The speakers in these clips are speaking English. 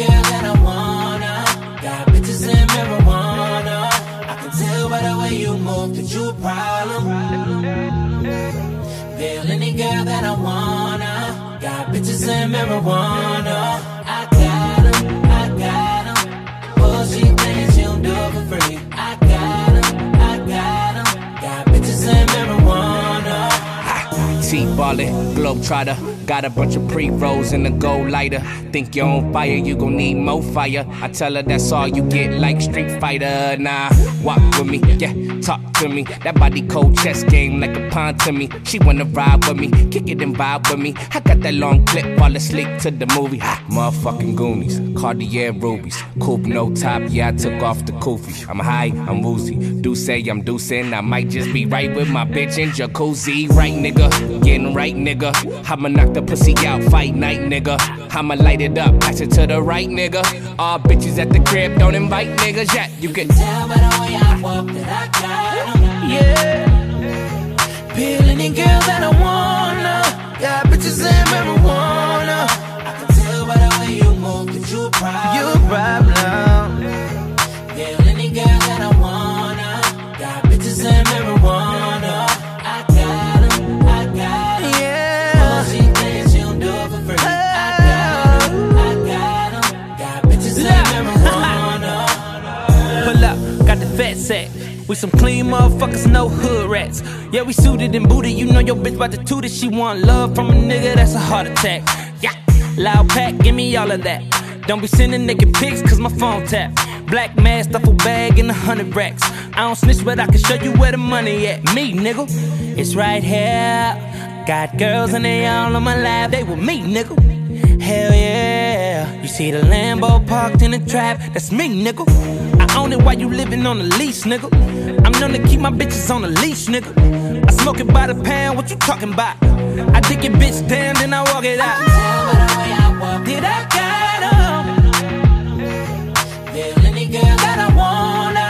girl that I wanna. Got bitches in marijuana. I can tell by the way you move that you a problem. Feel any girl that I wanna. Got bitches in marijuana. T-ballin', globetrotter. Got a bunch of pre-rolls in the gold lighter. Think you're on fire, you gon' need more fire. I tell her that's all you get, like Street Fighter. Nah, walk with me, yeah, talk to me. That body cold chess game like a pawn to me. She wanna ride with me, kick it and vibe with me. I got that long clip, fall asleep to the movie. Ha, motherfucking Goonies, Cartier rubies, coupe no top. Yeah, I took off the kufi. I'm high, I'm woozy. Do say I'm deucing, I might just be right with my bitch in jacuzzi. Right, nigga, getting right, nigga. I'ma knock the pussy out, fight night, nigga. I'ma light it up, pass it to the right, nigga. All bitches at the crib, don't invite niggas yet. You can Tell by the way I walk that I got. Yeah. Peel any girl that I wanna. Got bitches and marijuana. Sack. We some clean motherfuckers, no hood rats. Yeah, we suited and booted. You know your bitch about to toot it. She want love from a nigga, that's a heart attack. Yeah, loud pack, give me all of that. Don't be sending naked pics, cause my phone tap. Black mask, duffel bag, and a hundred racks. I don't snitch, but I can show you where the money at. Me, nigga, it's right here. Got girls and they all on my lap, they with me, nigga. Hell yeah. You see the Lambo parked in the trap, that's me, nigga. I own it while you living on the lease, nigga. I'm known to keep my bitches on the leash, nigga. I smoke it by the pound, what you talking about? I dig your bitch down, then I walk it out. Tell by the way I walk Did I got 'em? Feel any girl that I wanna.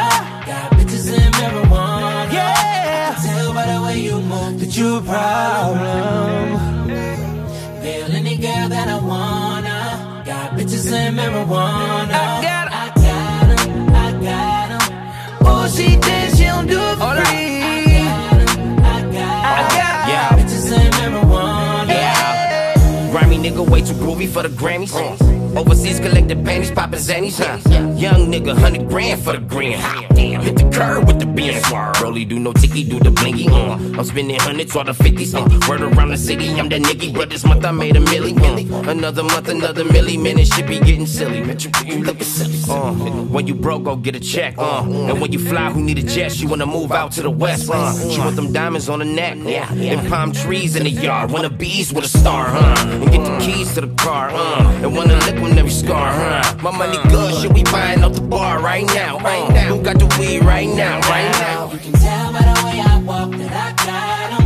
Got bitches and marijuana. Yeah. Tell by the way you move that you a problem. Feel any girl that I wanna. Got bitches and marijuana. Nigga way too groovy for the Grammys. Overseas collected panties, poppin' zannies. Huh? Young nigga, hundred grand for the. Hot damn, hit the curb with the beans. Rolly do no ticky, do the blinky. Uh. I'm spending hundreds or the fifties. Uh. Word around the city, I'm that nigga. But this month I made a milli. Uh. Another month, another milli. This shit be getting silly. You, you silly. Uh. When you broke, go get a check. Uh. And when you fly, who need a jet? She wanna move out to the west. Uh. She want them diamonds on the neck. Yeah. And palm trees in the yard. Wanna bees with a star, huh? And get the keys to the car, uh. And wanna on every scar, huh? My money good, shit we buying out the bar right now, uh. Who got the weed right now, right now? You can tell by the way I walk that I got 'em.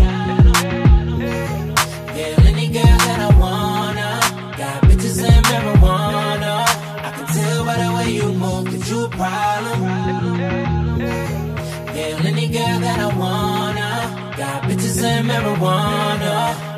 Feel any girl that I wanna. Got bitches and marijuana. I can tell by the way you a problem. Feel any girl that I wanna. Got bitches and marijuana.